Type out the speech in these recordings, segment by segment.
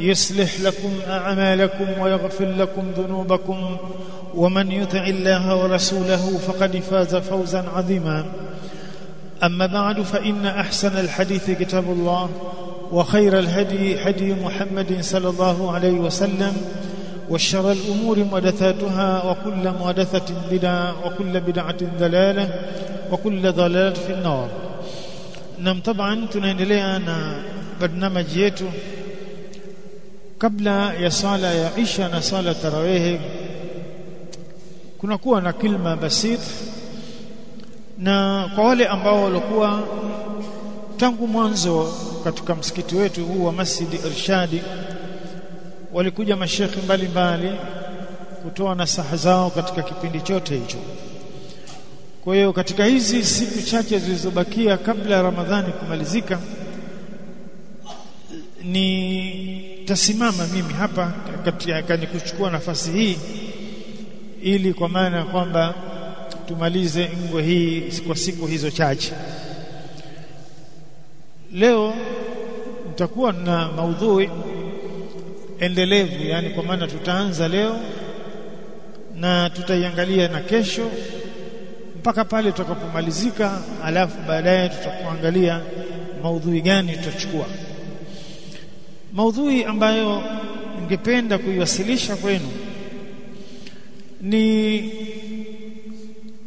يصلح لكم أعمالكم ويغفر لكم ذنوبكم ومن يطع الله ورسوله فقد فاز فوزا عظيما. أما بعد فإن أحسن الحديث كتاب الله وخير الهدي هدي محمد صلى الله عليه وسلم وشر الأمور محدثاتها وكل محدثة بدعة وكل بدعة ضلالة وكل ضلالة في النار. نعم طبعا tunaendelea na barnamaji yetu kabla ya sala ya Isha na sala tarawih kunakuwa na kilma basit na kwa wale ambao walikuwa tangu mwanzo katika msikiti wetu huu wa Masjid Irshadi walikuja mashekhi mbalimbali kutoa nasaha zao katika kipindi chote hicho. Kwa hiyo katika hizi siku chache zilizobakia kabla ya Ramadhani kumalizika, ni tasimama mimi hapa katika ni kuchukua nafasi hii ili kwa maana kwamba tumalize ngwe hii kwa siku hizo chache. Leo nitakuwa na maudhui endelevu yani kwa maana tutaanza leo na tutaiangalia na kesho mpaka pale tutakapomalizika alafu baadaye tutakuangalia maudhui gani tutachukua maudhui ambayo ningependa kuiwasilisha kwenu ni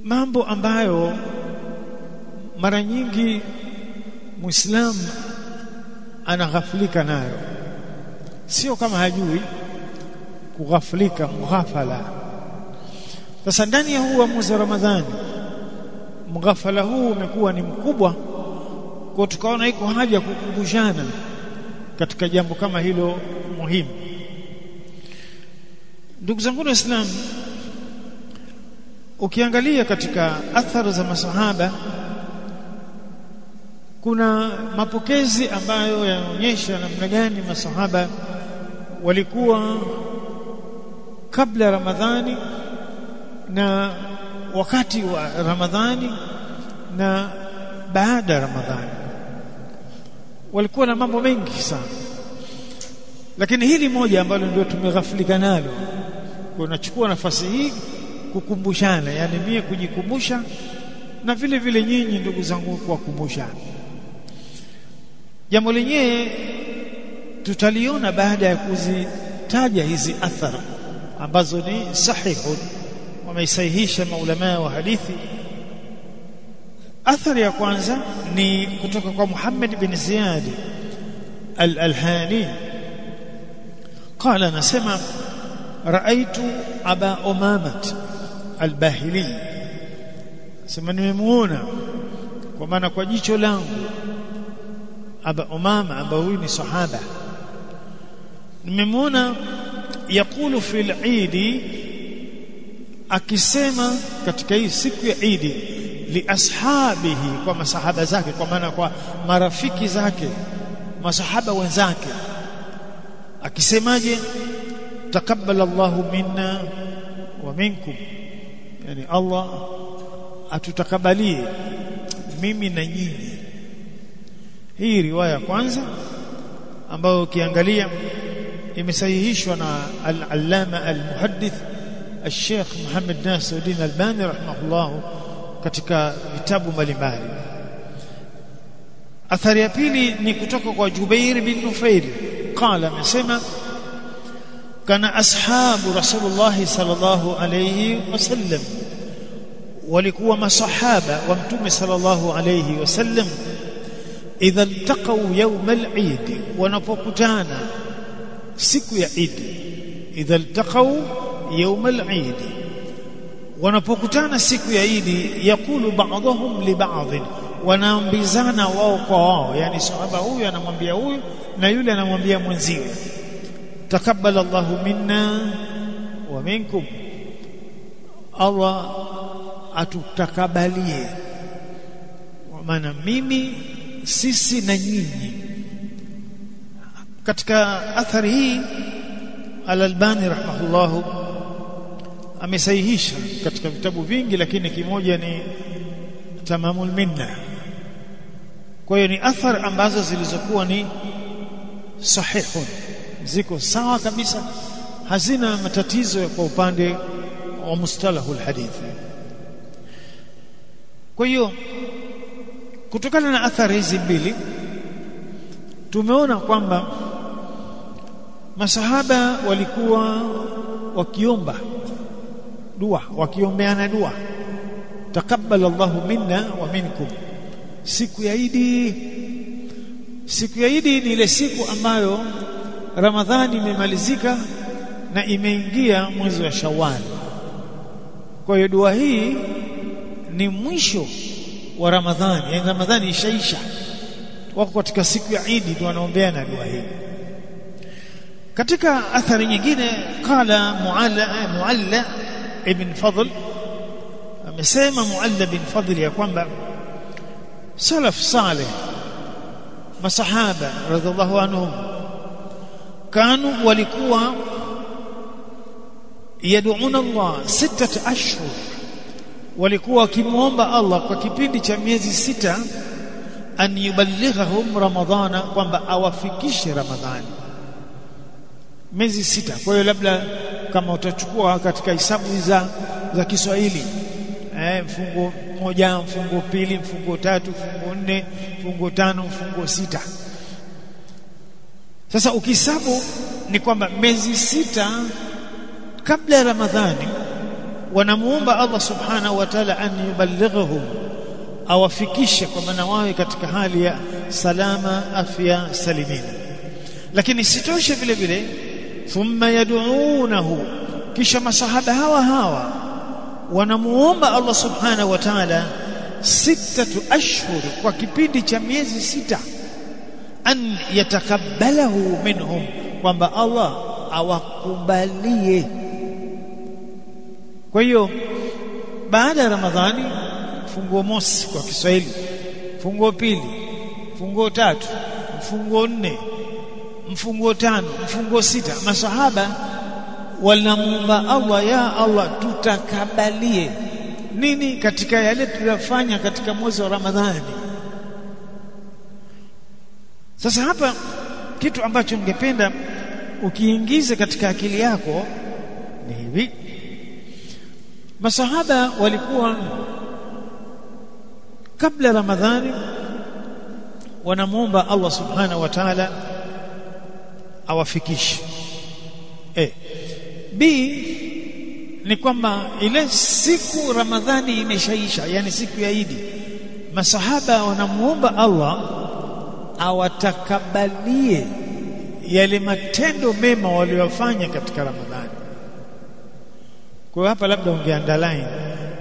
mambo ambayo mara nyingi Muislamu anaghaflika nayo. Sio kama hajui kughaflika mughafala. Sasa ndani ya huu wa mwezi wa Ramadhani mghafala huu umekuwa ni mkubwa kwa tukaona iko haja kukumbushana katika jambo kama hilo muhimu. Ndugu zangu waislamu ukiangalia katika athari za masahaba kuna mapokezi ambayo yanaonyesha namna gani masahaba walikuwa kabla Ramadhani na wakati wa Ramadhani na baada ya Ramadhani walikuwa na mambo mengi sana. Lakini hili moja ambalo ndio tumeghafilika nalo kunachukua nafasi hii kukumbushana yani mie kujikumbusha na vile vile nyinyi ndugu zangu kuwakumbusha. Jambo lenyewe tutaliona baada ya kuzitaja hizi athari ambazo ni sahihun wameisahihisha maulama wa hadithi athari ya kwanza ni kutoka kwa Muhammad bin Ziyad al-Alhani قال anasema raaitu aba umamat al-bahili sema nimemuona kwa maana kwa jicho langu aba umama ambaye huyu ni sahaba nimemwona yakulu fil idi akisema katika hii siku ya idi li ashabihi kwa masahaba zake kwa maana kwa marafiki zake masahaba wenzake. Akisemaje? Takabbala Allahu minna wa minkum. Yani Allah atutakabalie mimi na nyinyi. Hii riwaya kwanza ambayo ukiangalia imesahihishwa na al-allama al-muhaddith al-sheikh Muhammad Nasiruddin Albani rahimahullah katika vitabu mbalimbali athari ya pili ni kutoka kwa Jubair bin Nufair qala amesema kana ashabu rasulullah sallallahu alayhi wasallam walikuwa masahaba wa mtume sallallahu alayhi wasallam idha iltaqaw yawm al-eid wanapokutana siku ya Eid idha iltaqaw yawm al-eid wanapokutana siku ya Idi yakulu ba'dhum li ba'd wanaambizana wao kwa wao. Yani sahaba huyu anamwambia huyu na yule anamwambia mwenziwe. Takabbal Allahu minna wa minkum. Allah atutakabalie. Maana mimi sisi na nyinyi. Katika athari hii Al-Albani rahimahullahu amesahihisha katika vitabu vingi lakini kimoja ni Tamamul Minna. Kwa hiyo ni athar ambazo zilizokuwa ni sahihun ziko sawa kabisa hazina matatizo kwa upande wa mustalahul hadithi kwa hiyo kutokana na athari hizi mbili tumeona kwamba masahaba walikuwa wakiomba dua wakiombeana dua. Takabbal Allahu minna wa minkum. Siku ya Idi. Siku ya Idi ni ile siku ambayo Ramadhani imemalizika na imeingia mwezi wa Shawwal. Kwa hiyo dua hii ni mwisho wa Ramadhani yani Ramadhani ishaisha. Wako katika siku ya Idi ndio wanaombeana dua hii. Katika athari nyingine qala mualla mualla ibn fadl amesema mualla bin fadl ya kwamba salaf saleh masahaba radhiallahu anhum kanu walikuwa yad'una Allah sittat ashhur walikuwa wakimuomba Allah kwa kipindi cha miezi sita an yuballighahum ramadhana kwamba awafikishe ramadhani. Miezi sita. Kwa hiyo labda kama utachukua katika hisabu za za Kiswahili. Eh mfungo moja mfungo pili mfungo tatu mfungo nne mfungo tano mfungo sita. Sasa ukihesabu ni kwamba miezi sita kabla ya Ramadhani wanamuomba Allah subhanahu wa ta'ala an yuballighahum awafikishe kwa maana wawe katika hali ya salama afya salimini. Lakini sitoshe vile vile thumma yad'unahu kisha masahaba hawa hawa wanamuomba Allah subhanahu wa ta'ala sittatu ashhur kwa kipindi cha miezi sita an yatakabbalahu minhum kwamba Allah awakubalie. Kwa hiyo baada ya Ramadhani funguo mosi kwa Kiswahili funguo pili funguo tatu funguo nne mfunguo tano mfunguo sita. Masahaba wanamuomba Allah ya Allah tutakabalie. Nini? Katika yale tuliyofanya katika mwezi wa Ramadhani. Sasa hapa kitu ambacho ningependa ukiingize katika akili yako ni hivi. Masahaba walikuwa kabla Ramadhani wanamuomba Allah subhanahu wa ta'ala awafikishe eh b ni kwamba ile siku Ramadhani imeshaisha yani siku ya Idi masahaba wanamuomba Allah awatakabalie yale matendo mema waliyofanya katika Ramadhani. Kwa hapa labda ungeandaline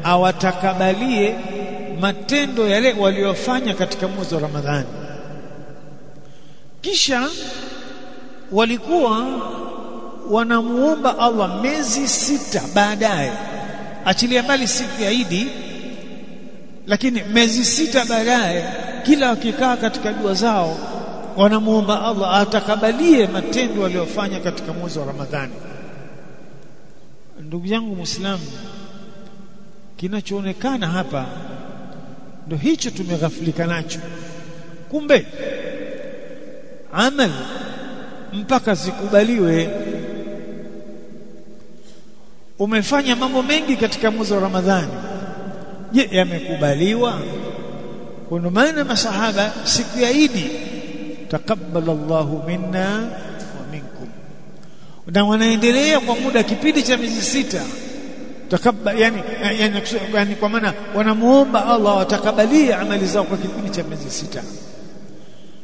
awatakabalie matendo yale waliyofanya katika mwezi wa Ramadhani. Kisha walikuwa wanamuomba Allah miezi sita baadaye. Achilia mbali siku ya Idi lakini miezi sita baadaye kila wakikaa katika dua zao wanamuomba Allah atakabalie matendo waliyofanya katika mwezi wa Ramadhani. Ndugu yangu muislamu kinachoonekana hapa ndio hicho tumeghafilika nacho. Kumbe amal mpaka zikubaliwe. Umefanya mambo mengi katika mwezi wa Ramadhani. Je yamekubaliwa? Kuna maana masahaba siku ya Idi takabbalallahu minna wa minkum. Na wanaendelea kwa muda kipindi cha miezi sita. Takabba yani, yani, yani kwa maana wanamuomba Allah watakabalie amali zao kwa kipindi cha miezi sita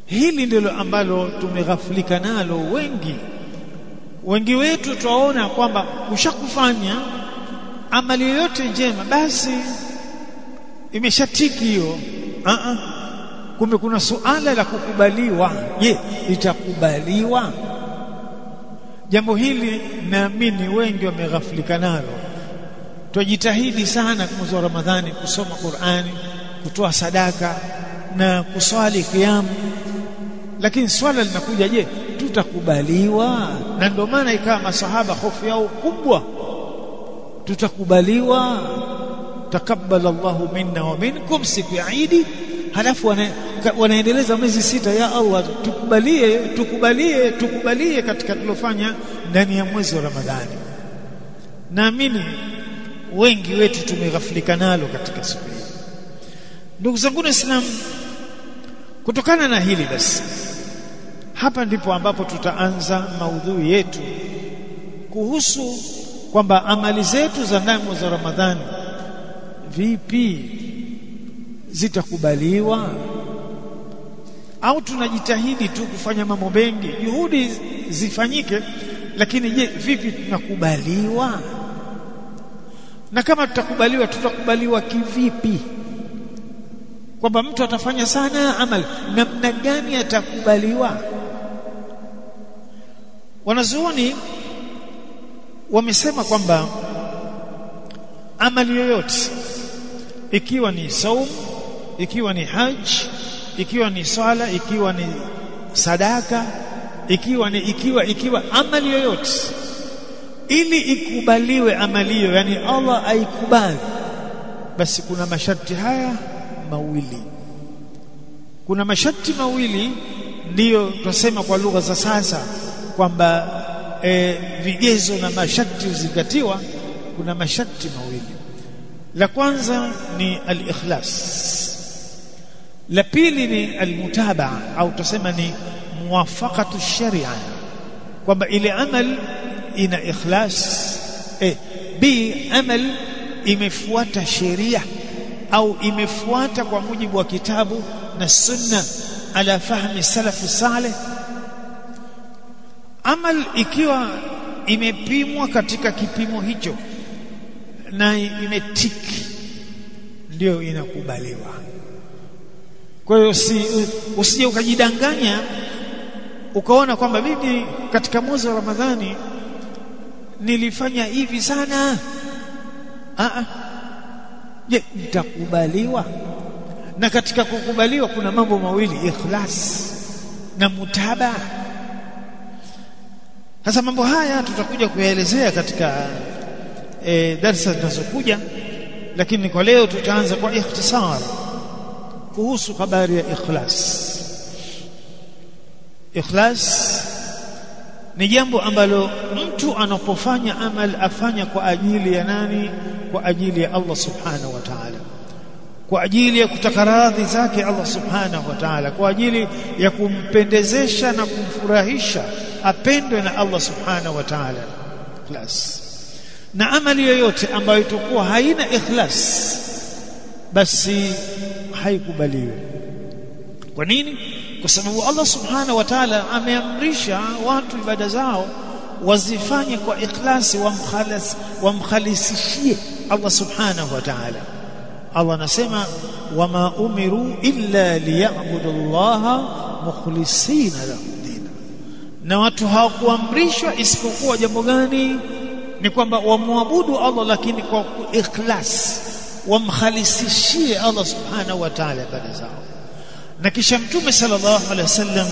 hili ndilo ambalo tumeghaflika nalo wengi. Wengi wetu twaona kwamba ushakufanya amali yoyote njema basi imeshatiki hiyo. A a kumbe kuna suala la kukubaliwa. Je itakubaliwa jambo hili naamini wengi wameghaflika nalo. Twajitahidi sana mwezi wa Ramadhani kusoma Qur'ani kutoa sadaka na kuswali kiamu lakini swala linakuja je tutakubaliwa? Na ndio maana ikawa masahaba hofu yao kubwa. Tutakubaliwa? Takabbala Allahu minna wa minkum siku ya Idi. Halafu wana, wanaendeleza miezi sita ya Allah tukubalie tukubalie tukubalie katika tulofanya ndani ya mwezi wa Ramadhani. Naamini wengi wetu tumeghafilika nalo katika siku hii. Ndugu zangu waislamu kutokana na hili basi hapa ndipo ambapo tutaanza maudhui yetu kuhusu kwamba amali zetu za ndani za Ramadhani vipi zitakubaliwa? Au tunajitahidi tu kufanya mambo mengi juhudi zifanyike lakini je vipi tunakubaliwa? Na kama tutakubaliwa tutakubaliwa kivipi? Kwamba mtu atafanya sana amali namna gani atakubaliwa wanazuoni wamesema kwamba amali yoyote ikiwa ni saum ikiwa ni haj ikiwa ni swala ikiwa ni sadaka ikiwa ni ikiwa ikiwa amali yoyote ili ikubaliwe amali hiyo yani Allah aikubali basi kuna masharti haya mawili. Kuna masharti mawili ndiyo tunasema kwa lugha za sasa kwamba e, vigezo na masharti huzingatiwa kuna masharti mawili. La kwanza ni al-ikhlas. La pili ni al-mutabaa au tusema ni muwafaqatu sharia kwamba ile amal ina ikhlas eh, b amal imefuata sheria au imefuata kwa mujibu wa kitabu na sunna ala fahmi salafu saleh amal ikiwa imepimwa katika kipimo hicho na imetiki ndio inakubaliwa. Kwa hiyo si, usije ukajidanganya ukaona kwamba mimi katika mwezi wa Ramadhani nilifanya hivi sana. A je nitakubaliwa? Na katika kukubaliwa kuna mambo mawili ikhlas na mutaba sasa mambo haya tutakuja kuyaelezea katika e, darasa zinazokuja lakini kwa leo tutaanza kwa ikhtisar kuhusu habari ya ikhlas. Ikhlas ni jambo ambalo mtu anapofanya amal afanya kwa ajili ya nani? Kwa ajili ya Allah subhanahu wa ta'ala. Kwa ajili ya kutaka radhi zake Allah subhanahu wa ta'ala. Kwa ajili ya kumpendezesha na kumfurahisha apendwe na Allah subhanahu wa ta'ala. Ikhlas. Na amali yoyote ambayo itakuwa haina ikhlas basi haikubaliwi kwa nini? Kwa sababu Allah subhanahu wa ta'ala ameamrisha watu ibada zao wazifanye kwa ikhlasi wamkhalis wamkhalisishie Allah subhanahu wa ta'ala. Allah anasema wama umiru illa liya'budu Allah mukhlisina lahu na watu hawakuamrishwa isipokuwa jambo gani? Ni kwamba wamwabudu Allah lakini kwa ikhlas wamkhalisishie Allah subhanahu wa ta'ala ibada zao. Na kisha mtume sallallahu alaihi wasallam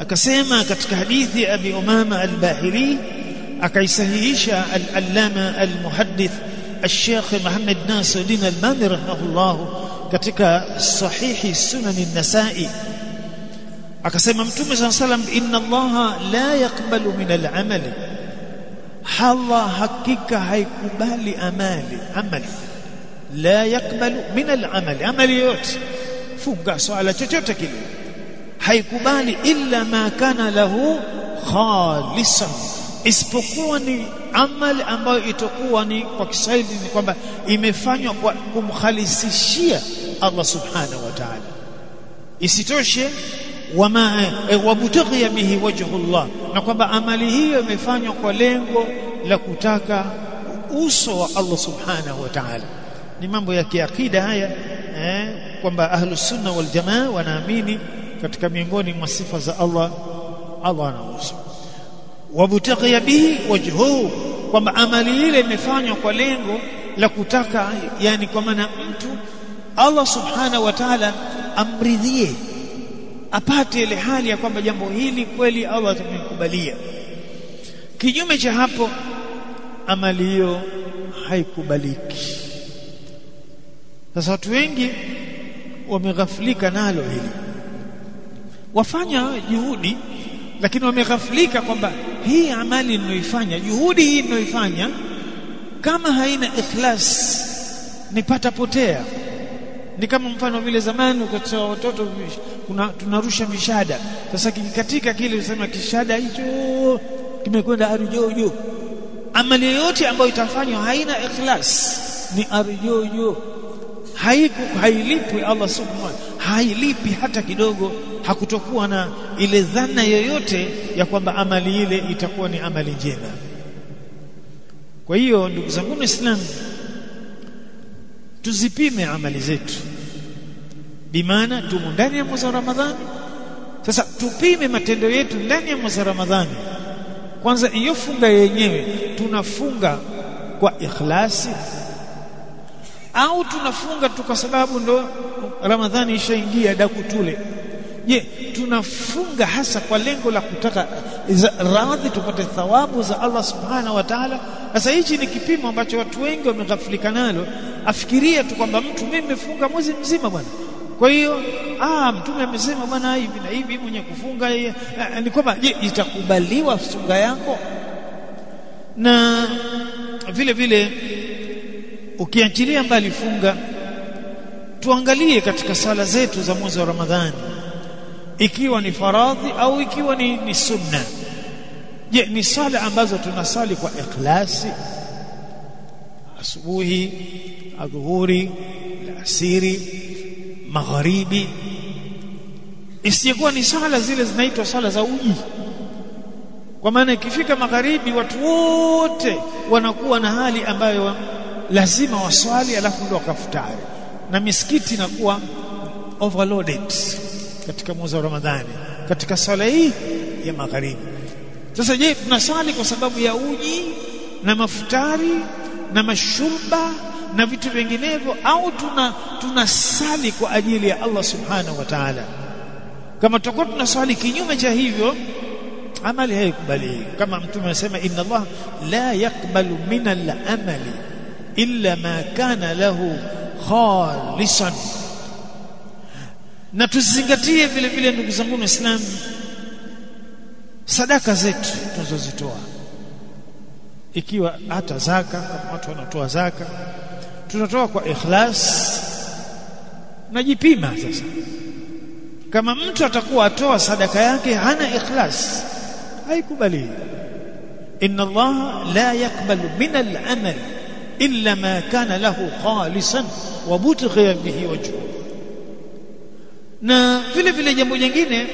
akasema katika hadithi ya Abi Umama al-Bahili akaisahihisha al-Allama al-Muhaddith al-Sheikh Muhammad Nasiruddin al-Albani rahimahullah katika sahihi sunan an-Nasa'i akasema mtume saa salam inna allaha la yaqbalu min al'amali. Allah hakika haikubali amali amali. La yakbalu min al'amali amali yote funga swala chochote kile. Haikubali illa ma kana lahu khalisan. Isipokuwa ni amali ambayo itakuwa ni kwa Kiswahili ni kwamba imefanywa kwa kumkhalisishia Allah subhanahu wa ta'ala. Isitoshe wama e, wabutaghi bihi wajhullah na kwamba amali hiyo imefanywa kwa lengo la kutaka uso wa Allah subhanahu wa ta'ala. Ni mambo ya kiakida haya eh, kwamba ahlus sunna wal jamaa wanaamini katika miongoni mwa sifa za Allah Allah ana uso. Wabutaghi bihi wajhuhu kwamba amali ile imefanywa kwa lengo la kutaka yani kwa maana mtu Allah subhanahu wa ta'ala amridhie apate ile hali ya kwamba jambo hili kweli Allah atamkubalia kinyume cha hapo amali hiyo haikubaliki. Sasa watu wengi wameghaflika nalo hili. Wafanya juhudi lakini wameghaflika kwamba hii amali ninayoifanya juhudi hii ninayoifanya kama haina ikhlas nipata potea ni kama mfano vile zamani ukatoa watoto kuna tunarusha mishada. Sasa kikatika kile unasema kishada hicho kimekwenda arjojo amali yote ambayo itafanywa haina ikhlas ni arjojo haiku hailipwi Allah subhanahu hailipi hata kidogo. Hakutokuwa na ile dhana yoyote ya kwamba amali ile itakuwa ni amali njema. Kwa hiyo ndugu zangu Waislamu tuzipime amali zetu bimaana tumo ndani ya mwezi wa Ramadhani. Sasa tupime matendo yetu ndani ya mwezi wa Ramadhani. Kwanza hiyo funga yenyewe tunafunga kwa ikhlasi? Au tunafunga tu kwa sababu ndo Ramadhani ishaingia daku tule? Je tunafunga hasa kwa lengo la kutaka radhi tupate thawabu za Allah subhanahu wa ta'ala? Sasa hichi ni kipimo ambacho watu wengi wameghafilika nalo. Afikiria tu kwamba mtu mimi nimefunga mwezi mzima bwana kwa hiyo ah mtume amesema bwana hivi na hivi mwenye kufunga ni kwamba je itakubaliwa funga yako? Na vile vile ukiachilia mbali funga tuangalie katika sala zetu za mwezi wa Ramadhani. Ikiwa ni faradhi au ikiwa ni, ni sunna. Je ni sala ambazo tunasali kwa ikhlasi? Asubuhi adhuhuri alasiri magharibi. Isiyekuwa ni sala zile zinaitwa sala za uji. Kwa maana ikifika magharibi watu wote wanakuwa na hali ambayo lazima waswali alafu ndio wakafutari. Na misikiti inakuwa overloaded katika mwezi wa Ramadhani katika sala hii ya magharibi. Sasa je tunaswali kwa sababu ya uji na mafutari na mashurba na vitu vinginevyo au tuna tunasali kwa ajili ya Allah subhanahu wa ta'ala. Kama tutakuwa tunasali kinyume cha hivyo amali haikubali kama mtume anasema inna Allah la yakbalu min al-amali illa ma kana lahu khalisan. Na tuzingatie vile vile ndugu zangu waislamu sadaka zetu tunazozitoa. Ikiwa hata zaka kama watu wanatoa zaka tunatoa kwa ikhlas najipima sasa kama mtu atakuwa atoa sadaka yake hana ikhlas haikubali inna Allah la yakbalu min al-amal illa ma kana lahu khalisan wa butghiya bihi wajhu na vile vile jambo jingine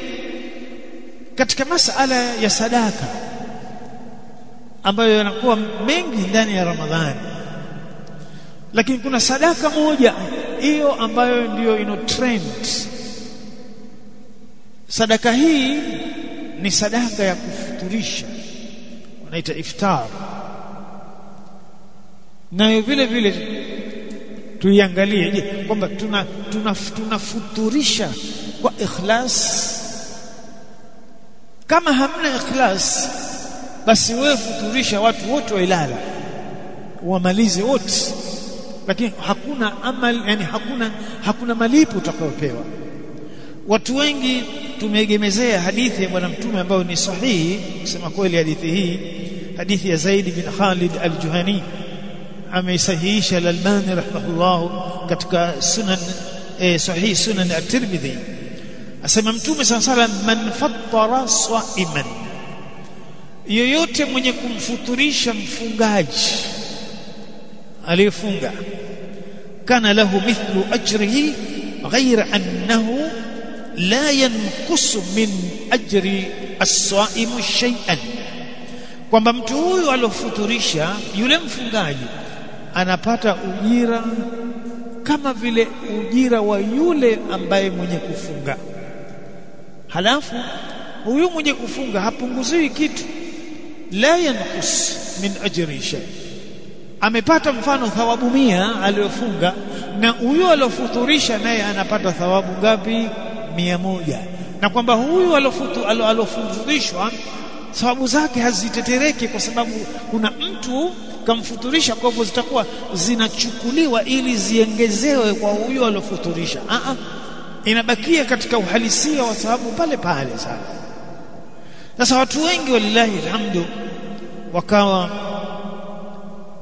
katika masala ya sadaka ambayo yanakuwa mengi ndani ya Ramadhani lakini kuna sadaka moja hiyo ambayo ndiyo ino trend. Sadaka hii ni sadaka ya kufuturisha. Wanaita iftar. Nayo vile vile tuiangalie. Je kwamba tuna tunafuturisha tuna kwa ikhlas? Kama hamna ikhlas basi wewe futurisha watu wote wailala wamalize wote lakini hakuna amal yani hakuna hakuna malipo utakayopewa. Watu wengi tumeegemezea hadithi ya bwana mtume ambayo ni sahihi kusema kweli hadithi hii hadithi ya Zaid bin Khalid al-Juhani ameisahihisha al-Albani rahimahullah katika sunan eh, sahihi sunan at-Tirmidhi asema mtume alayhi wasallam man fattara sa'iman. Yoyote mwenye kumfuturisha mfungaji aliyefunga. Kana lahu mithlu ajrihi ghaira annahu la yanqusu min ajri as-sa'im shay'an. Kwamba mtu huyu aliofuturisha yule mfungaji anapata ujira kama vile ujira wa yule ambaye mwenye kufunga. Halafu huyu mwenye kufunga hapunguziwi kitu. La yanqus min ajri shay amepata mfano thawabu mia aliyofunga na huyo aliofuturisha naye anapata thawabu ngapi? Mia moja. Na kwamba huyu aliofuturishwa thawabu zake hazitetereki kwa sababu kuna mtu kamfuturisha kwa hivyo zitakuwa zinachukuliwa ili ziengezewe kwa huyo aliofuturisha. A a inabakia katika uhalisia wa sababu pale pale sana. Sasa watu wengi walilahi alhamdu wakawa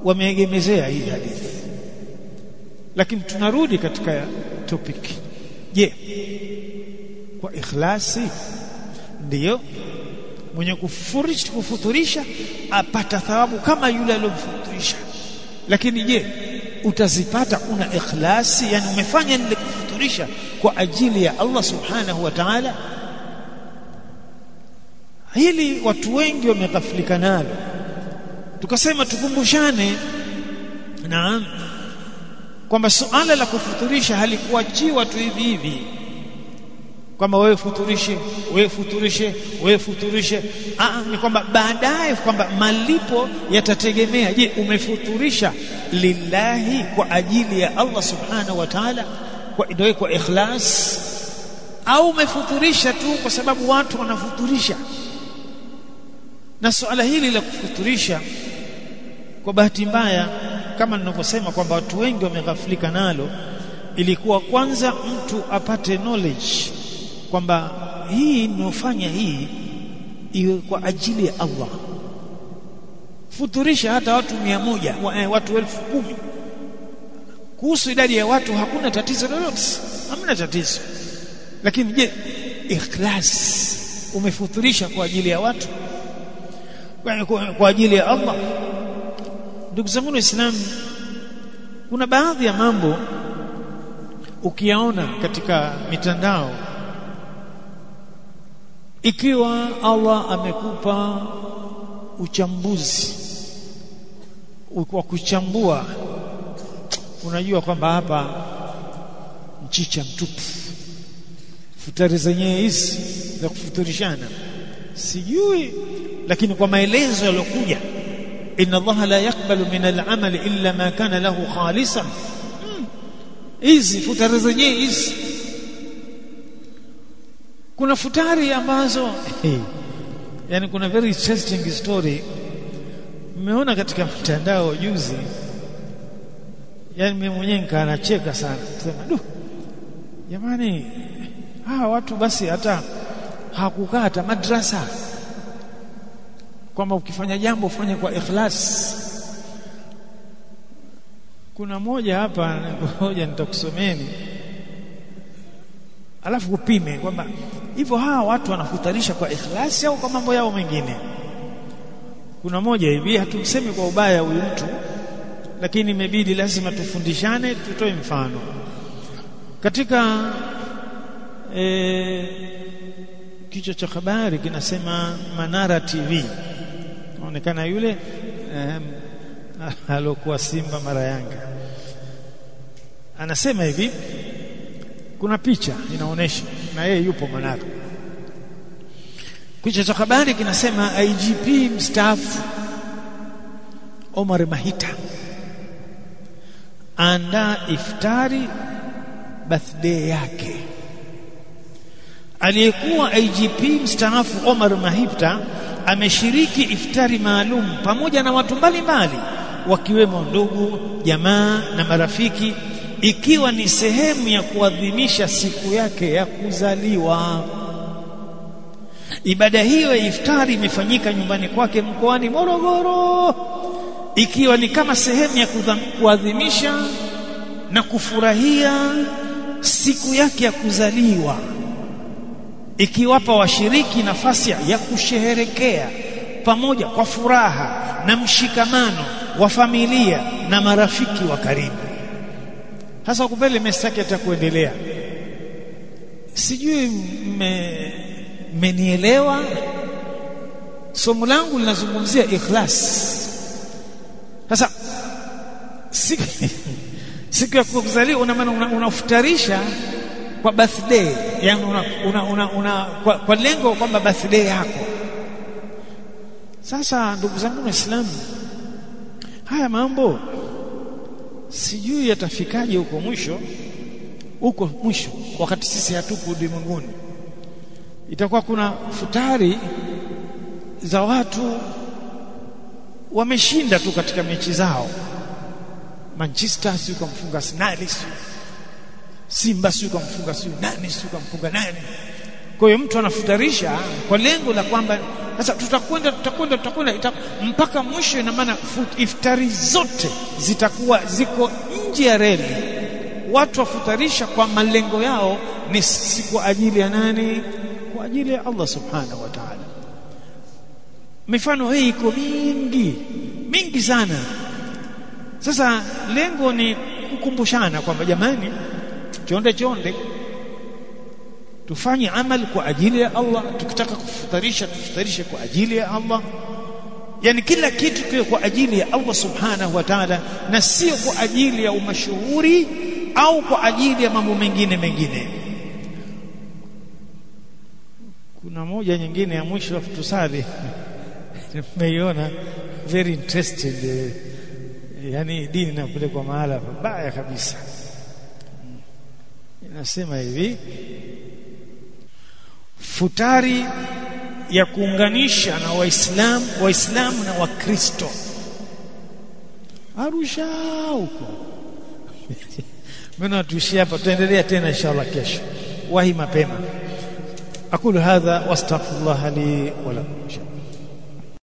wameegemezea hii hadithi. Lakini tunarudi katika topic. Je kwa ikhlasi ndiyo mwenye kufurish kufuturisha apata thawabu kama yule aliyomfuturisha? Lakini je utazipata una ikhlasi? Yani umefanya nile kufuturisha kwa ajili ya Allah subhanahu wa ta'ala? Hili watu wengi wameghaflika nalo tukasema tukumbushane. Naam. Kwamba suala la kufuturisha halikuachiwa tu hivi hivi. Kwamba wewe futurishe wewe futurishe wewe futurishe. Ah ni kwamba baadaye kwamba malipo yatategemea. Je umefuturisha lillahi kwa ajili ya Allah subhanahu wa ta'ala? Kwa ndio kwa ikhlas? Au umefuturisha tu kwa sababu watu wanafuturisha? Na suala hili la kufuturisha kwa bahati mbaya kama ninavyosema kwamba watu wengi wameghaflika nalo ilikuwa kwanza mtu apate knowledge kwamba hii ninofanya hii iwe kwa ajili ya Allah. Futurisha hata watu mia moja watu elfu kumi. Kuhusu idadi ya watu hakuna tatizo lolote. Hamna tatizo. Lakini je ikhlas umefuturisha kwa ajili ya watu? Kwa, kwa, kwa ajili ya Allah ndugu zangu waislamu kuna baadhi ya mambo ukiyaona katika mitandao. Ikiwa Allah amekupa uchambuzi wa kuchambua unajua kwamba hapa mchicha mtupu. Futari zenyewe hizi za kufuturishana sijui lakini kwa maelezo yaliyokuja inna allaha la yakbalu min al-amali illa ma kana lahu khalisan hizi futari zenyewe hizi. Kuna futari ambazo yani kuna very interesting story. Mmeona katika mtandao juzi yani mimi mwenyewe nikaanacheka sana sema du jamani hawa watu basi hata hakukaa hata madrasa kwamba ukifanya jambo ufanye kwa ikhlas. Kuna moja hapa ngoja nitakusomeni. Alafu upime kwamba hivyo hawa watu wanafutarisha kwa ikhlasi au kwa mambo yao mengine? Kuna moja hivi hatumsemi kwa ubaya huyu mtu lakini imebidi lazima tufundishane tutoe mfano. Katika e, kichwa cha habari kinasema Manara TV inaonekana yule alokuwa Simba mara Yanga. Anasema hivi kuna picha inaonesha na yeye yupo Manara. Kichwa cha habari kinasema IGP mstaafu Omar Mahita anda iftari birthday yake. Aliyekuwa IGP mstaafu Omar Mahita ameshiriki iftari maalum pamoja na watu mbalimbali wakiwemo ndugu jamaa na marafiki ikiwa ni sehemu ya kuadhimisha siku yake ya kuzaliwa. Ibada hiyo ya iftari imefanyika nyumbani kwake mkoani Morogoro ikiwa ni kama sehemu ya kuadhimisha na kufurahia siku yake ya kuzaliwa ikiwapa washiriki nafasi ya kusheherekea pamoja kwa furaha na mshikamano wa familia na marafiki wa karibu. Hasa kupele mestaki atakuendelea sijui mmenielewa? Somo langu linazungumzia ikhlas. Sasa siku, siku ya kuzaliwa una maana unafutarisha una kwa birthday. Yani una, una, una, una kwa, kwa lengo kwamba birthday yako. Sasa ndugu zangu waislamu haya mambo sijui yatafikaje huko mwisho huko mwisho wakati sisi hatupo ulimwenguni itakuwa kuna futari za watu wameshinda tu katika mechi zao. Manchester si kumfunga Arsenal si Simba sio kumfunga sio nani sio kumfunga nani? Kwa hiyo mtu anafutarisha kwa lengo la kwamba sasa tutakwenda tutakwenda tutakwenda ita, mpaka mwisho ina maana iftari zote zitakuwa ziko nje ya reli. Watu wafutarisha kwa malengo yao ni si kwa ajili ya nani? Kwa ajili ya Allah subhanahu wa ta'ala. Mifano hii iko mingi mingi sana. Sasa lengo ni kukumbushana kwamba jamani chonde chonde tufanye amal kwa ajili ya Allah. Tukitaka kufutarisha tufutarishe kwa ajili ya Allah. Yani kila kitu kiwe kwa ajili ya Allah subhanahu wa ta'ala na sio kwa ajili ya umashuhuri au kwa ajili ya mambo mengine mengine. Kuna moja nyingine ya mwisho wa tusali. Nimeiona very interested yani dini inapelekwa mahala pabaya kabisa inasema hivi futari ya kuunganisha na waislamu waislamu na wakristo. Arusha huko. Mbona tuishie hapa? Tutaendelea tena inshallah kesho. Wahi mapema. Aqulu hadha wastaghfirullah li wa lakum